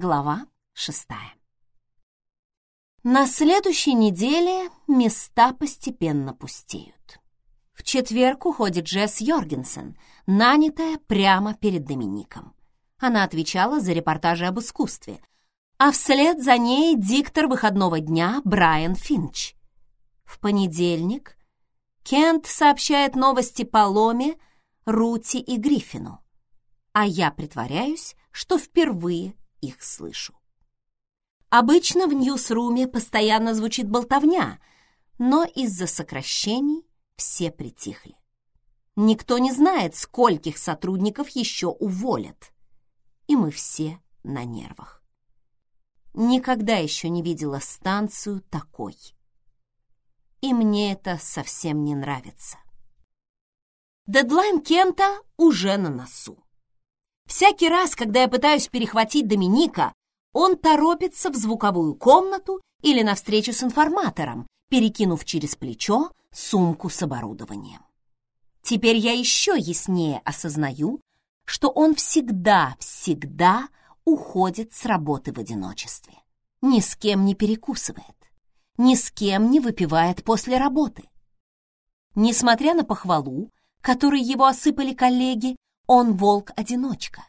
Глава шестая. На следующей неделе места постепенно пустеют. В четверг уходит Джесс Йоргенсен, нанятая прямо перед Домиником. Она отвечала за репортажи об искусстве, а вслед за ней диктор выходного дня Брайан Финч. В понедельник Кент сообщает новости Паломе, Рути и Гриффину, а я притворяюсь, что впервые их слышу. Обычно в ньюсруме постоянно звучит болтовня, но из-за сокращений все притихли. Никто не знает, скольких сотрудников еще уволят. И мы все на нервах. Никогда еще не видела станцию такой. И мне это совсем не нравится. Дедлайн Кента уже на носу. Всякий раз, когда я пытаюсь перехватить Доминика, он торопится в звуковую комнату или на встречу с информатором, перекинув через плечо сумку с оборудованием. Теперь я еще яснее осознаю, что он всегда, всегда уходит с работы в одиночестве. Ни с кем не перекусывает, ни с кем не выпивает после работы. Несмотря на похвалу, которой его осыпали коллеги, он волк-одиночка.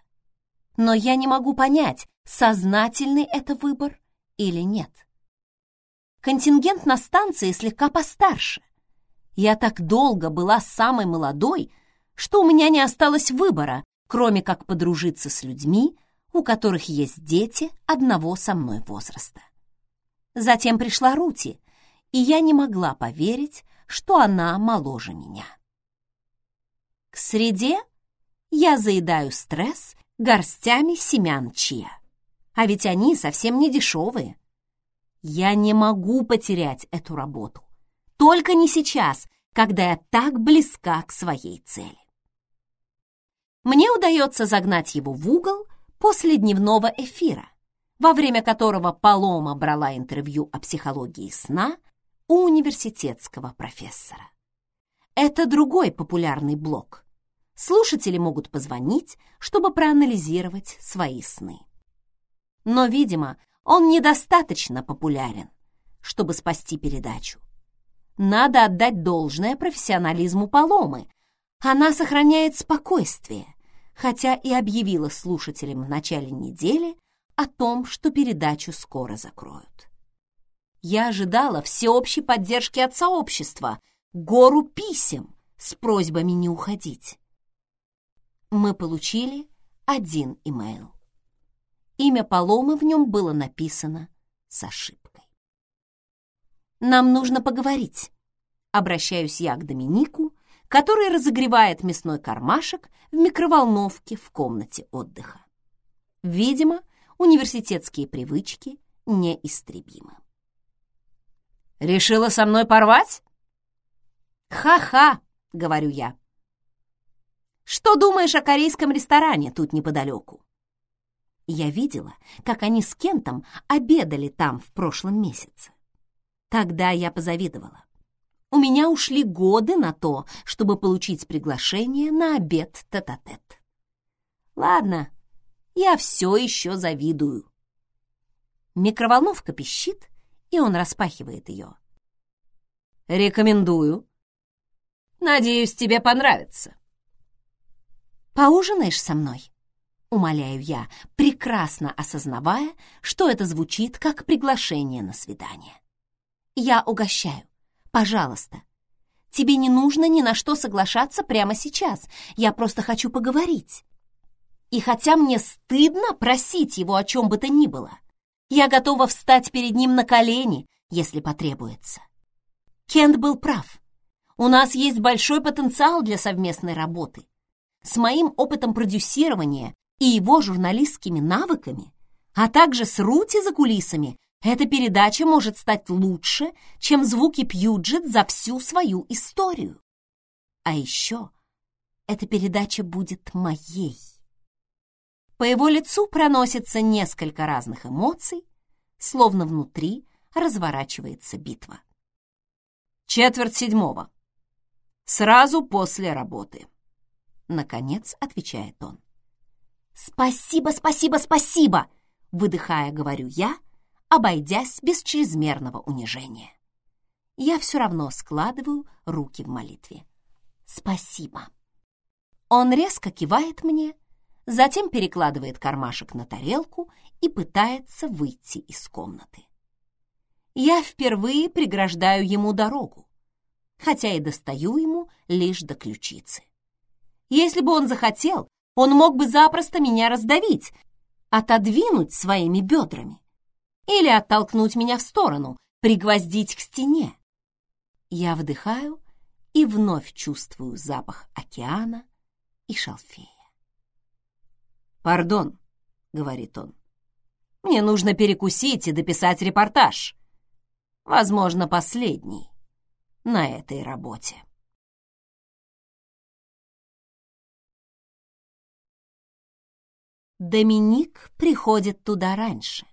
Но я не могу понять, сознательный это выбор или нет. Контингент на станции слегка постарше. Я так долго была самой молодой, что у меня не осталось выбора, кроме как подружиться с людьми, у которых есть дети одного со мной возраста. Затем пришла Рути, и я не могла поверить, что она моложе меня. К среде я заедаю стресс горстями семян чия. А ведь они совсем не дешевые. Я не могу потерять эту работу. Только не сейчас, когда я так близка к своей цели. Мне удается загнать его в угол после дневного эфира, во время которого Палома брала интервью о психологии сна у университетского профессора. Это другой популярный блог, слушатели могут позвонить, чтобы проанализировать свои сны. Но, видимо, он недостаточно популярен, чтобы спасти передачу. Надо отдать должное профессионализму Паломы. Она сохраняет спокойствие, хотя и объявила слушателям в начале недели о том, что передачу скоро закроют. Я ожидала всеобщей поддержки от сообщества, гору писем с просьбами не уходить мы получили один имейл. Имя Паломы в нем было написано с ошибкой. «Нам нужно поговорить», — обращаюсь я к Доминику, который разогревает мясной кармашек в микроволновке в комнате отдыха. Видимо, университетские привычки неистребимы. «Решила со мной порвать?» «Ха-ха», — говорю я. Что думаешь о корейском ресторане тут неподалеку?» Я видела, как они с Кентом обедали там в прошлом месяце. Тогда я позавидовала. У меня ушли годы на то, чтобы получить приглашение на обед тет-а-тет. -тет. Ладно, я все еще завидую. Микроволновка пищит, и он распахивает ее. «Рекомендую. Надеюсь, тебе понравится». Поужинаешь со мной?» Умоляю я, прекрасно осознавая, что это звучит как приглашение на свидание. «Я угощаю. Пожалуйста. Тебе не нужно ни на что соглашаться прямо сейчас. Я просто хочу поговорить. И хотя мне стыдно просить его о чем бы то ни было, я готова встать перед ним на колени, если потребуется. Кент был прав. У нас есть большой потенциал для совместной работы с моим опытом продюсирования и его журналистскими навыками, а также с Рути за кулисами, эта передача может стать лучше, чем звуки Пьюджет за всю свою историю. А еще эта передача будет моей. По его лицу проносится несколько разных эмоций, словно внутри разворачивается битва. Четверть седьмого. Сразу после работы. Наконец отвечает он. «Спасибо, спасибо, спасибо!» выдыхая, говорю я, обойдясь без чрезмерного унижения. Я все равно складываю руки в молитве. Спасибо. Он резко кивает мне, затем перекладывает кармашек на тарелку и пытается выйти из комнаты. Я впервые преграждаю ему дорогу, хотя и достаю ему лишь до ключицы. Если бы он захотел, он мог бы запросто меня раздавить, отодвинуть своими бедрами или оттолкнуть меня в сторону, пригвоздить к стене. Я вдыхаю и вновь чувствую запах океана и шалфея. «Пардон», — говорит он, — «мне нужно перекусить и дописать репортаж. Возможно, последний на этой работе». Доминик приходит туда раньше.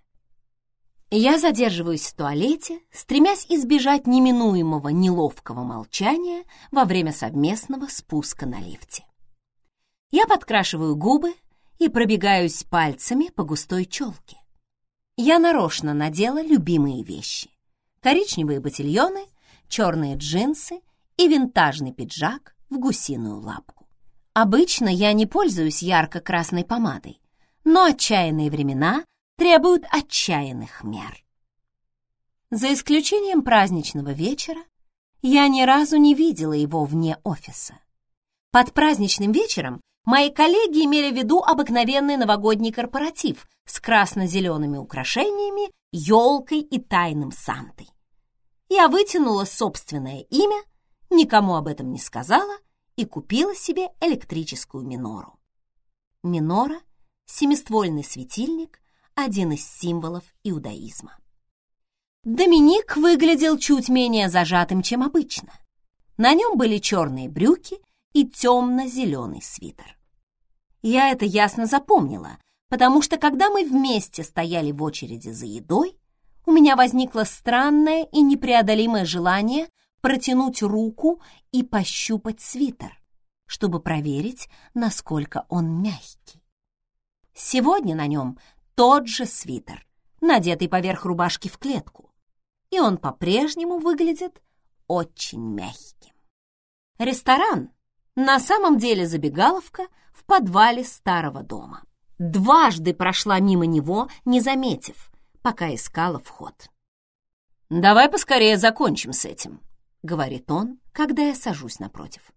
Я задерживаюсь в туалете, стремясь избежать неминуемого неловкого молчания во время совместного спуска на лифте. Я подкрашиваю губы и пробегаюсь пальцами по густой челке. Я нарочно надела любимые вещи. Коричневые ботильоны, черные джинсы и винтажный пиджак в гусиную лапку. Обычно я не пользуюсь ярко-красной помадой, но отчаянные времена требуют отчаянных мер. За исключением праздничного вечера, я ни разу не видела его вне офиса. Под праздничным вечером мои коллеги имели в виду обыкновенный новогодний корпоратив с красно-зелеными украшениями, елкой и тайным Сантой. Я вытянула собственное имя, никому об этом не сказала и купила себе электрическую минору. Минора — семиствольный светильник — один из символов иудаизма. Доминик выглядел чуть менее зажатым, чем обычно. На нем были черные брюки и темно-зеленый свитер. Я это ясно запомнила, потому что когда мы вместе стояли в очереди за едой, у меня возникло странное и непреодолимое желание протянуть руку и пощупать свитер, чтобы проверить, насколько он мягкий. Сегодня на нем тот же свитер, надетый поверх рубашки в клетку, и он по-прежнему выглядит очень мягким. Ресторан на самом деле забегаловка в подвале старого дома. Дважды прошла мимо него, не заметив, пока искала вход. «Давай поскорее закончим с этим», — говорит он, когда я сажусь напротив.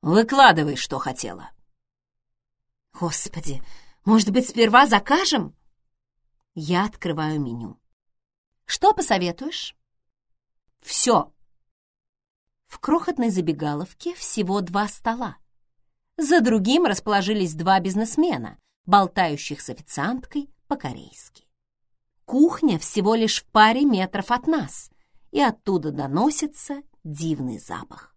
«Выкладывай, что хотела». «Господи, может быть, сперва закажем?» Я открываю меню. «Что посоветуешь?» «Все!» В крохотной забегаловке всего два стола. За другим расположились два бизнесмена, болтающих с официанткой по-корейски. Кухня всего лишь в паре метров от нас, и оттуда доносится дивный запах.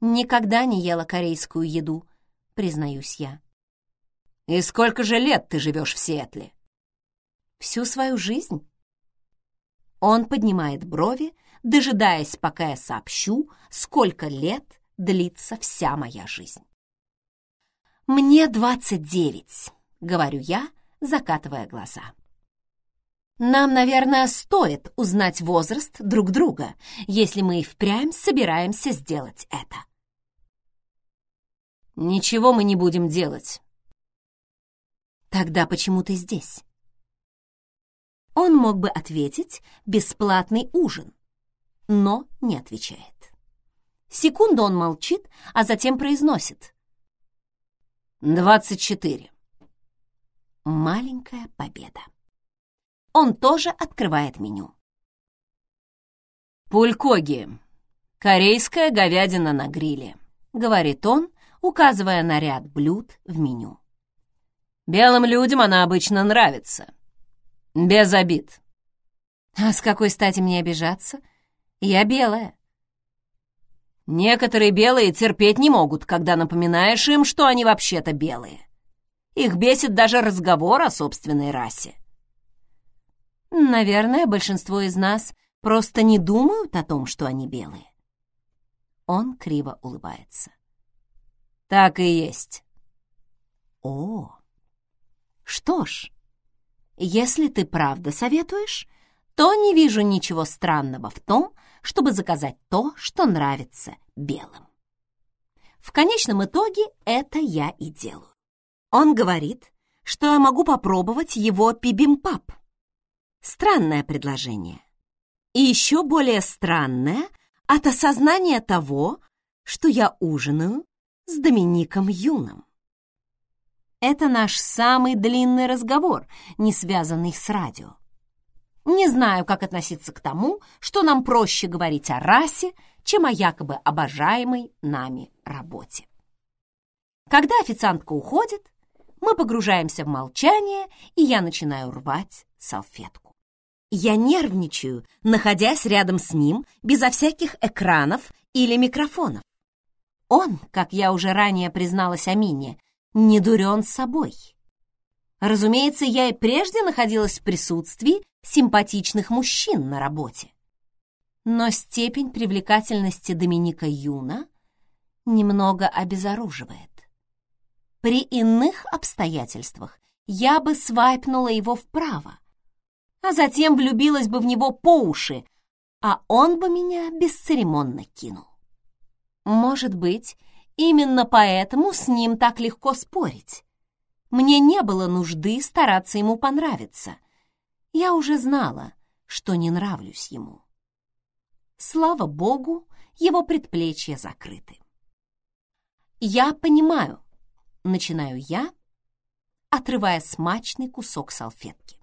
Никогда не ела корейскую еду, признаюсь я. «И сколько же лет ты живешь в Сиэтле?» «Всю свою жизнь». Он поднимает брови, дожидаясь, пока я сообщу, сколько лет длится вся моя жизнь. «Мне двадцать девять», — говорю я, закатывая глаза. Нам, наверное, стоит узнать возраст друг друга, если мы и впрямь собираемся сделать это. Ничего мы не будем делать, Тогда почему ты здесь? Он мог бы ответить «бесплатный ужин», но не отвечает. Секунду он молчит, а затем произносит. «Двадцать четыре». Маленькая победа. Он тоже открывает меню. «Пулькоги. Корейская говядина на гриле», — говорит он, указывая на ряд блюд в меню. Белым людям она обычно нравится. Без обид. А с какой стати мне обижаться? Я белая. Некоторые белые терпеть не могут, когда напоминаешь им, что они вообще-то белые. Их бесит даже разговор о собственной расе. Наверное, большинство из нас просто не думают о том, что они белые. Он криво улыбается. Так и есть. О, что ж, Если ты правда советуешь, то не вижу ничего странного в том, чтобы заказать то, что нравится белым. В конечном итоге это я и делаю. Он говорит, что я могу попробовать его пибимпап. Странное предложение. И еще более странное от осознания того, что я ужинаю с Домиником Юном. Это наш самый длинный разговор, не связанный с радио. Не знаю, как относиться к тому, что нам проще говорить о расе, чем о якобы обожаемой нами работе. Когда официантка уходит, мы погружаемся в молчание, и я начинаю рвать салфетку. Я нервничаю, находясь рядом с ним, безо всяких экранов или микрофонов. Он, как я уже ранее призналась Амине, не дурен собой. Разумеется, я и прежде находилась в присутствии симпатичных мужчин на работе. Но степень привлекательности Доминика Юна немного обезоруживает. При иных обстоятельствах я бы свайпнула его вправо, а затем влюбилась бы в него по уши, а он бы меня бесцеремонно кинул. Может быть, именно поэтому с ним так легко спорить. Мне не было нужды стараться ему понравиться. Я уже знала, что не нравлюсь ему. Слава богу, его предплечья закрыты. Я понимаю, начинаю я, отрывая смачный кусок салфетки,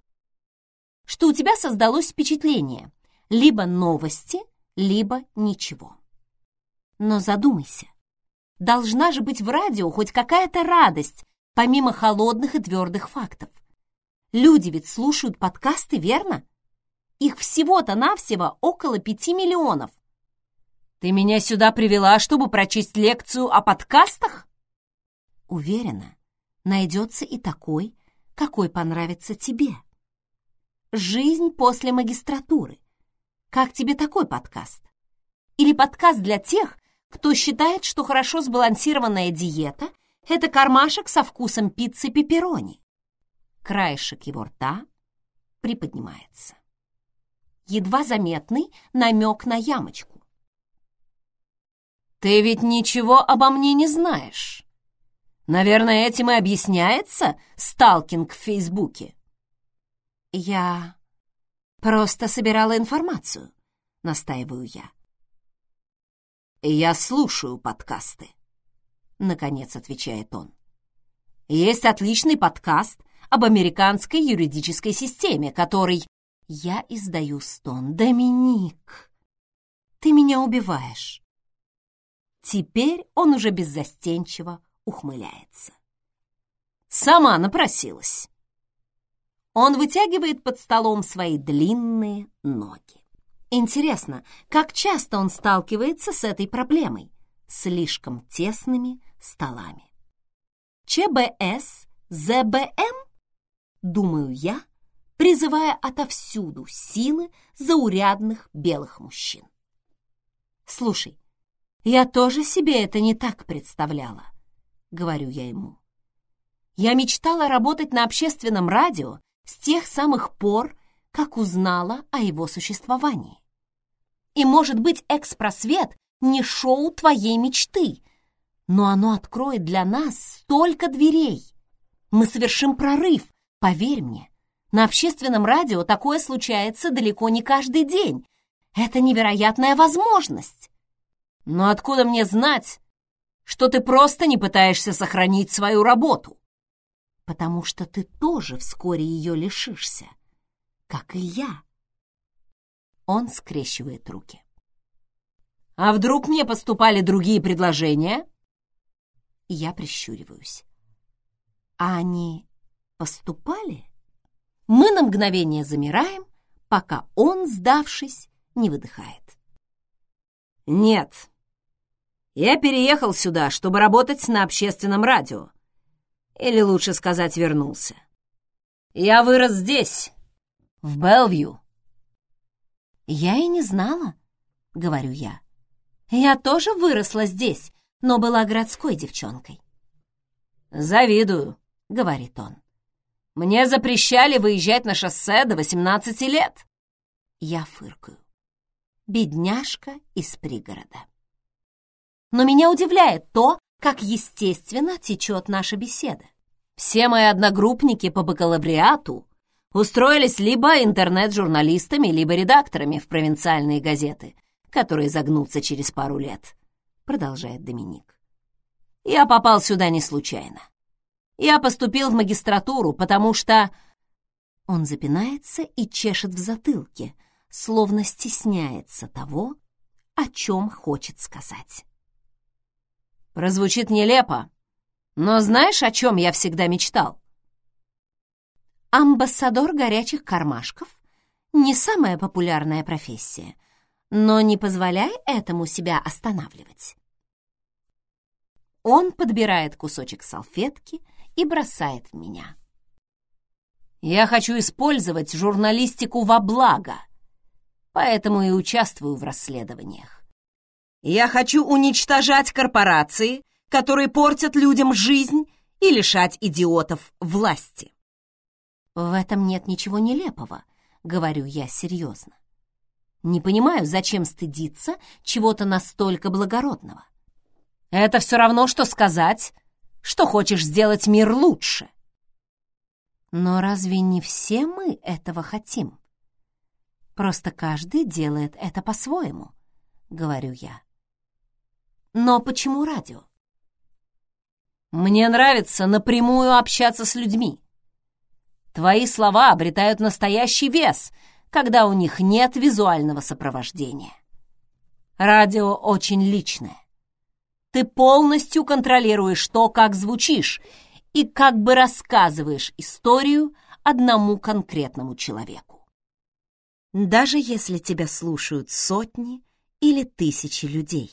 что у тебя создалось впечатление либо новости, либо ничего. Но задумайся, должна же быть в радио хоть какая-то радость, помимо холодных и твердых фактов. Люди ведь слушают подкасты, верно? Их всего-то навсего около пяти миллионов. Ты меня сюда привела, чтобы прочесть лекцию о подкастах? Уверена, найдется и такой, какой понравится тебе. Жизнь после магистратуры. Как тебе такой подкаст? Или подкаст для тех, кто считает, что хорошо сбалансированная диета — это кармашек со вкусом пиццы пепперони? Краешек его рта приподнимается. Едва заметный намек на ямочку. «Ты ведь ничего обо мне не знаешь. Наверное, этим и объясняется сталкинг в Фейсбуке». «Я просто собирала информацию», — настаиваю я. «Я слушаю подкасты», — наконец отвечает он. «Есть отличный подкаст об американской юридической системе, который...» Я издаю стон. «Доминик, ты меня убиваешь». Теперь он уже беззастенчиво ухмыляется. «Сама напросилась». Он вытягивает под столом свои длинные ноги. Интересно, как часто он сталкивается с этой проблемой? Слишком тесными столами. ЧБС, ЗБМ? Думаю я, призывая отовсюду силы заурядных белых мужчин. Слушай, я тоже себе это не так представляла, говорю я ему. Я мечтала работать на общественном радио с тех самых пор, как узнала о его существовании. И, может быть, экспросвет не шоу твоей мечты, но оно откроет для нас столько дверей. Мы совершим прорыв, поверь мне. На общественном радио такое случается далеко не каждый день. Это невероятная возможность. Но откуда мне знать, что ты просто не пытаешься сохранить свою работу? Потому что ты тоже вскоре ее лишишься как и я. Он скрещивает руки. А вдруг мне поступали другие предложения? Я прищуриваюсь. А они поступали? Мы на мгновение замираем, пока он, сдавшись, не выдыхает. Нет. Я переехал сюда, чтобы работать на общественном радио. Или лучше сказать, вернулся. Я вырос здесь, в Белвью». «Я и не знала», — говорю я. «Я тоже выросла здесь, но была городской девчонкой». «Завидую», — говорит он. Мне запрещали выезжать на шоссе до 18 лет. Я фыркаю. Бедняжка из пригорода. Но меня удивляет то, как естественно течет наша беседа. Все мои одногруппники по бакалавриату устроились либо интернет-журналистами, либо редакторами в провинциальные газеты, которые загнутся через пару лет, продолжает Доминик. Я попал сюда не случайно. Я поступил в магистратуру, потому что... Он запинается и чешет в затылке, словно стесняется того, о чем хочет сказать. Прозвучит нелепо, но знаешь, о чем я всегда мечтал? Амбассадор горячих кармашков — не самая популярная профессия, но не позволяй этому себя останавливать. Он подбирает кусочек салфетки и бросает в меня. Я хочу использовать журналистику во благо, поэтому и участвую в расследованиях. Я хочу уничтожать корпорации, которые портят людям жизнь и лишать идиотов власти. В этом нет ничего нелепого, говорю я серьезно. Не понимаю, зачем стыдиться чего-то настолько благородного. Это все равно, что сказать, что хочешь сделать мир лучше. Но разве не все мы этого хотим? Просто каждый делает это по-своему, говорю я. Но почему радио? Мне нравится напрямую общаться с людьми. Твои слова обретают настоящий вес, когда у них нет визуального сопровождения. Радио очень личное. Ты полностью контролируешь то, как звучишь, и как бы рассказываешь историю одному конкретному человеку. Даже если тебя слушают сотни или тысячи людей,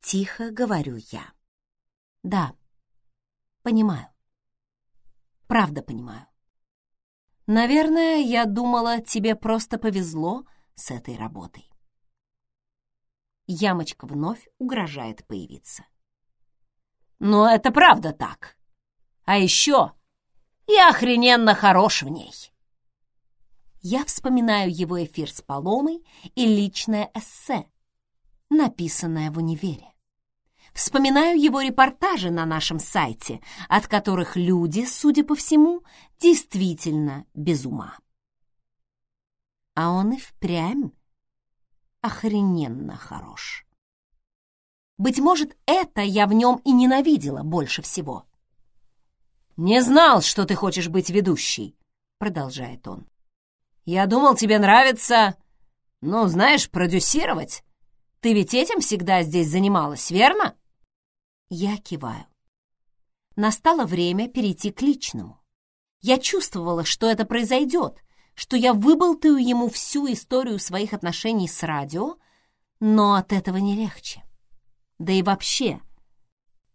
тихо говорю я. Да, понимаю. Правда понимаю. Наверное, я думала, тебе просто повезло с этой работой. Ямочка вновь угрожает появиться. Но это правда так. А еще я охрененно хорош в ней. Я вспоминаю его эфир с Паломой и личное эссе, написанное в универе. Вспоминаю его репортажи на нашем сайте, от которых люди, судя по всему, действительно без ума. А он и впрямь охрененно хорош. Быть может, это я в нем и ненавидела больше всего. «Не знал, что ты хочешь быть ведущей», — продолжает он. «Я думал, тебе нравится, ну, знаешь, продюсировать. Ты ведь этим всегда здесь занималась, верно?» Я киваю. Настало время перейти к личному. Я чувствовала, что это произойдет, что я выболтаю ему всю историю своих отношений с радио, но от этого не легче. Да и вообще,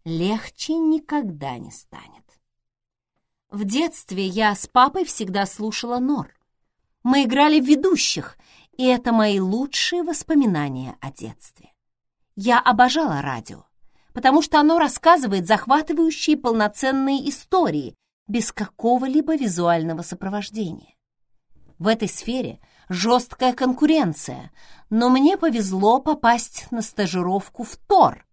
легче никогда не станет. В детстве я с папой всегда слушала Нор. Мы играли в ведущих, и это мои лучшие воспоминания о детстве. Я обожала радио, потому что оно рассказывает захватывающие полноценные истории без какого-либо визуального сопровождения. В этой сфере жесткая конкуренция, но мне повезло попасть на стажировку в ТОР,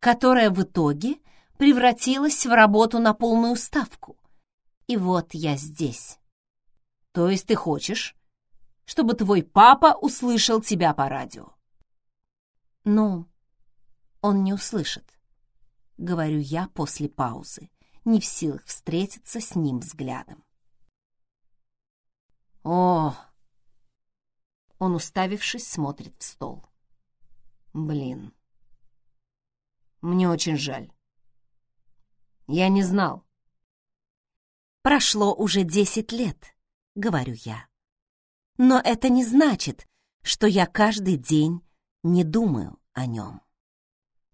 которая в итоге превратилась в работу на полную ставку. И вот я здесь. То есть ты хочешь, чтобы твой папа услышал тебя по радио? Ну, он не услышит, говорю я после паузы, не в силах встретиться с ним взглядом. О! Он, уставившись, смотрит в стол. Блин. Мне очень жаль. Я не знал. Прошло уже десять лет, говорю я. Но это не значит, что я каждый день не думаю о нем.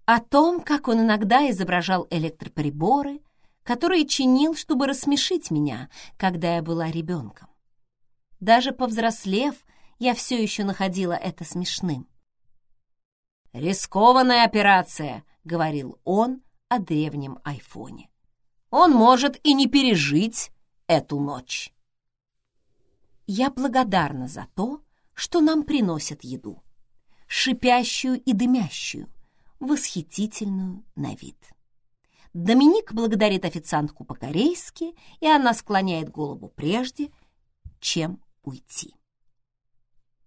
О том, как он иногда изображал электроприборы, которые чинил, чтобы рассмешить меня, когда я была ребенком. Даже повзрослев, я все еще находила это смешным. «Рискованная операция», — говорил он о древнем айфоне. «Он может и не пережить эту ночь. Я благодарна за то, что нам приносят еду, шипящую и дымящую, восхитительную на вид. Доминик благодарит официантку по-корейски, и она склоняет голову прежде, чем уйти.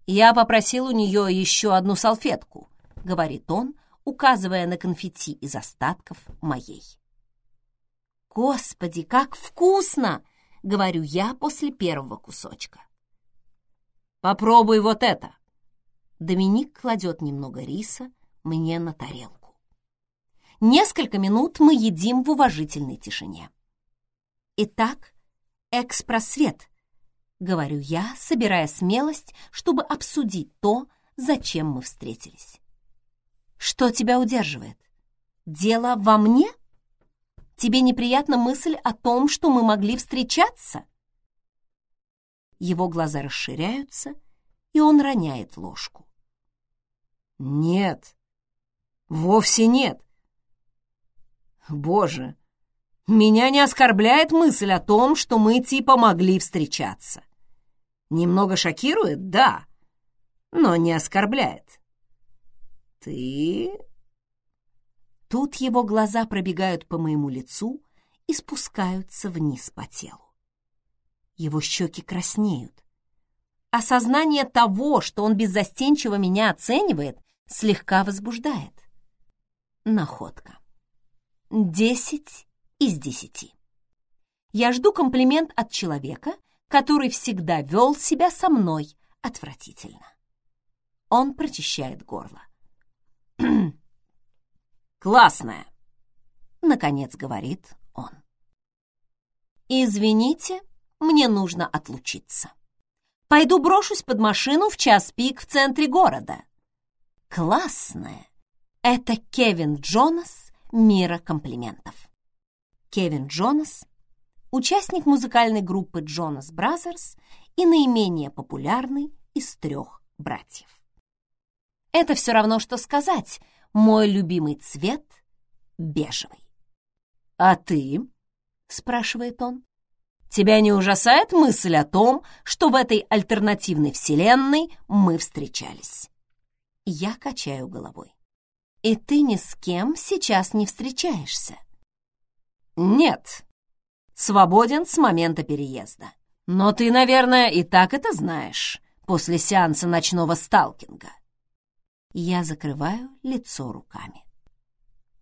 «Я попросил у нее еще одну салфетку», — говорит он, указывая на конфетти из остатков моей. «Господи, как вкусно!» — говорю я после первого кусочка. «Попробуй вот это!» Доминик кладет немного риса мне на тарелку. Несколько минут мы едим в уважительной тишине. Итак, экспросвет, говорю я, собирая смелость, чтобы обсудить то, зачем мы встретились. Что тебя удерживает? Дело во мне? Тебе неприятна мысль о том, что мы могли встречаться? Его глаза расширяются, и он роняет ложку. Нет, вовсе нет. Боже, меня не оскорбляет мысль о том, что мы типа могли встречаться. Немного шокирует, да, но не оскорбляет. Ты... Тут его глаза пробегают по моему лицу и спускаются вниз по телу. Его щеки краснеют. Осознание того, что он беззастенчиво меня оценивает, слегка возбуждает. Находка. Десять из десяти. Я жду комплимент от человека, который всегда вел себя со мной отвратительно. Он прочищает горло. «Классная!» — наконец говорит он. «Извините, мне нужно отлучиться. Пойду брошусь под машину в час пик в центре города. Классная! Это Кевин Джонас мира комплиментов. Кевин Джонас участник музыкальной группы Jonas Brothers и наименее популярный из трех братьев. Это все равно, что сказать «мой любимый цвет — бежевый». «А ты?» — спрашивает он. «Тебя не ужасает мысль о том, что в этой альтернативной вселенной мы встречались?» Я качаю головой. «И ты ни с кем сейчас не встречаешься?» «Нет», свободен с момента переезда. Но ты, наверное, и так это знаешь после сеанса ночного сталкинга. Я закрываю лицо руками.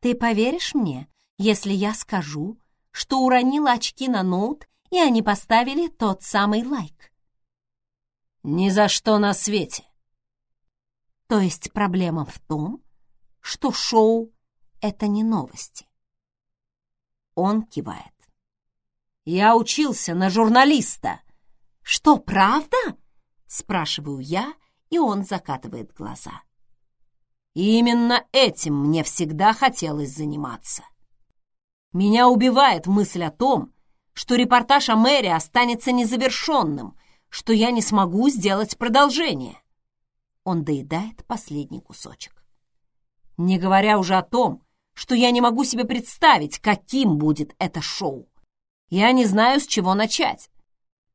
Ты поверишь мне, если я скажу, что уронила очки на ноут, и они поставили тот самый лайк? Ни за что на свете. То есть проблема в том, что шоу — это не новости. Он кивает. Я учился на журналиста. Что, правда? Спрашиваю я, и он закатывает глаза. именно этим мне всегда хотелось заниматься. Меня убивает мысль о том, что репортаж о мэре останется незавершенным, что я не смогу сделать продолжение. Он доедает последний кусочек. Не говоря уже о том, что я не могу себе представить, каким будет это шоу. Я не знаю, с чего начать.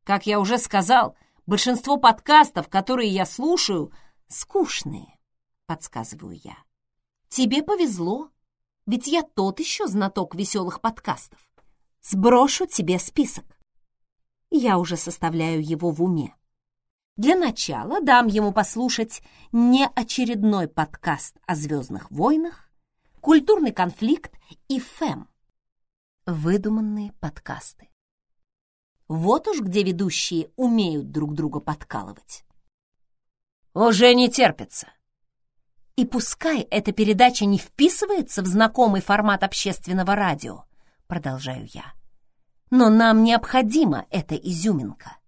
Как я уже сказал, большинство подкастов, которые я слушаю, скучные, подсказываю я. Тебе повезло, ведь я тот еще знаток веселых подкастов. Сброшу тебе список. Я уже составляю его в уме. Для начала дам ему послушать не очередной подкаст о «Звездных войнах», «Культурный конфликт» и «ФЭМ», Выдуманные подкасты. Вот уж где ведущие умеют друг друга подкалывать. Уже не терпится. И пускай эта передача не вписывается в знакомый формат общественного радио, продолжаю я, но нам необходима эта изюминка.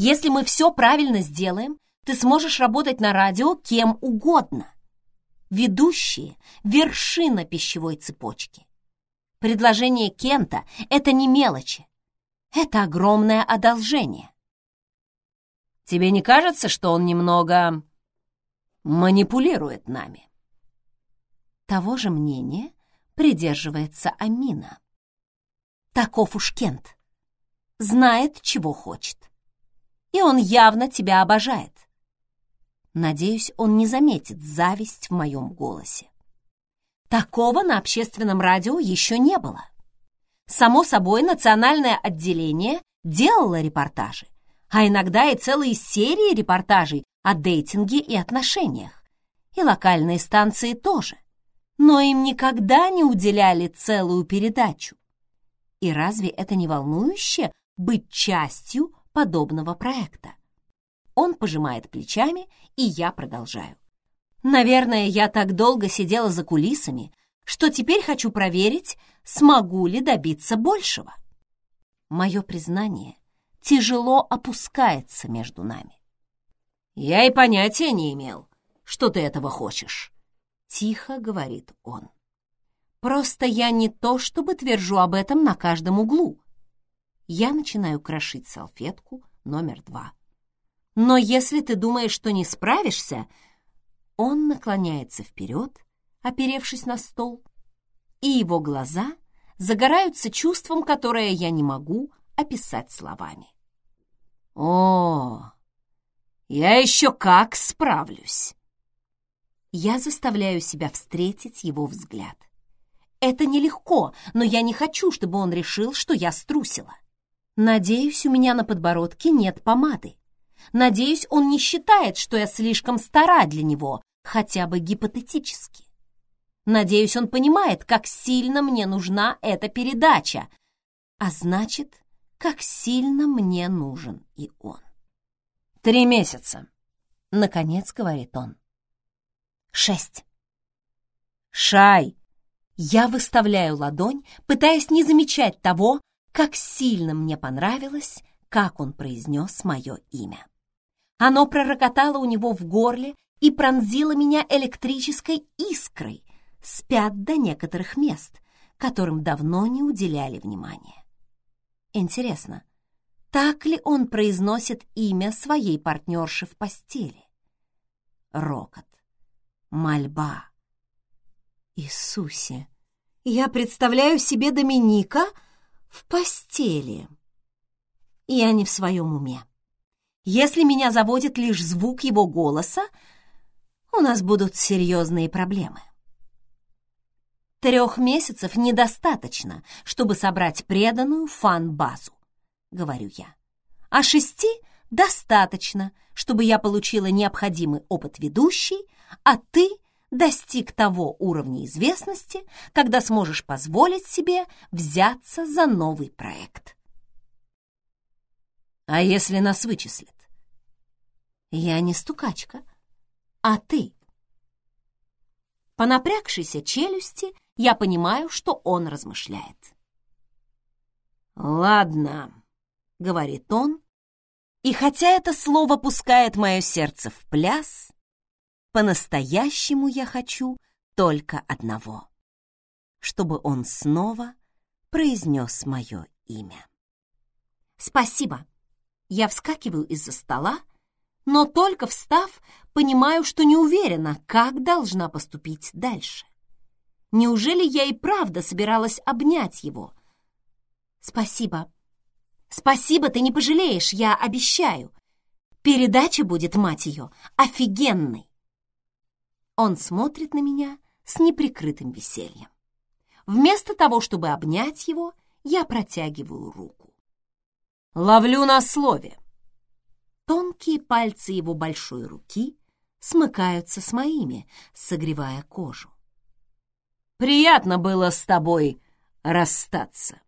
Если мы все правильно сделаем, ты сможешь работать на радио кем угодно. Ведущие — вершина пищевой цепочки. Предложение Кента — это не мелочи. Это огромное одолжение. Тебе не кажется, что он немного манипулирует нами? Того же мнения придерживается Амина. Таков уж Кент. знает, чего хочет. И он явно тебя обожает. Надеюсь, он не заметит зависть в моем голосе. Такого на общественном радио еще не было. Само собой, национальное отделение делало репортажи, а иногда и целые серии репортажей о дейтинге и отношениях. И локальные станции тоже. Но им никогда не уделяли целую передачу. И разве это не волнующе быть частью подобного проекта? Он пожимает плечами, и я продолжаю. Наверное, я так долго сидела за кулисами, что теперь хочу проверить, смогу ли добиться большего. Мое признание тяжело опускается между нами. «Я и понятия не имел, что ты этого хочешь», — тихо говорит он. «Просто я не то чтобы твержу об этом на каждом углу». Я начинаю крошить салфетку номер два. «Но если ты думаешь, что не справишься...» Он наклоняется вперед, оперевшись на стол, и его глаза загораются чувством, которое я не могу описать словами. «О, я еще как справлюсь!» Я заставляю себя встретить его взгляд. Это нелегко, но я не хочу, чтобы он решил, что я струсила. Надеюсь, у меня на подбородке нет помады. Надеюсь, он не считает, что я слишком стара для него, хотя бы гипотетически. Надеюсь, он понимает, как сильно мне нужна эта передача, а значит, как сильно мне нужен и он. «Три месяца», — наконец говорит он. «Шесть». «Шай!» Я выставляю ладонь, пытаясь не замечать того, как сильно мне понравилось, как он произнес мое имя. Оно пророкотало у него в горле и пронзило меня электрической искрой, спят до некоторых мест, которым давно не уделяли внимания. Интересно, так ли он произносит имя своей партнерши в постели? Рокот, мольба. Иисусе, я представляю себе Доминика в постели. Я не в своем уме. Если меня заводит лишь звук его голоса, у нас будут серьезные проблемы. Трех месяцев недостаточно, чтобы собрать преданную фан-базу, говорю я. А шести достаточно, чтобы я получила необходимый опыт ведущей, а ты достиг того уровня известности, когда сможешь позволить себе взяться за новый проект. А если нас вычислят? Я не стукачка, а ты. По напрягшейся челюсти я понимаю, что он размышляет. «Ладно», — говорит он, и хотя это слово пускает мое сердце в пляс, по-настоящему я хочу только одного, чтобы он снова произнес мое имя. «Спасибо!» Я вскакиваю из-за стола, но только встав, понимаю, что не уверена, как должна поступить дальше. Неужели я и правда собиралась обнять его? Спасибо. Спасибо, ты не пожалеешь, я обещаю. Передача будет, мать ее, офигенной. Он смотрит на меня с неприкрытым весельем. Вместо того, чтобы обнять его, я протягиваю руку. «Ловлю на слове!» Тонкие пальцы его большой руки смыкаются с моими, согревая кожу. Приятно было с тобой расстаться.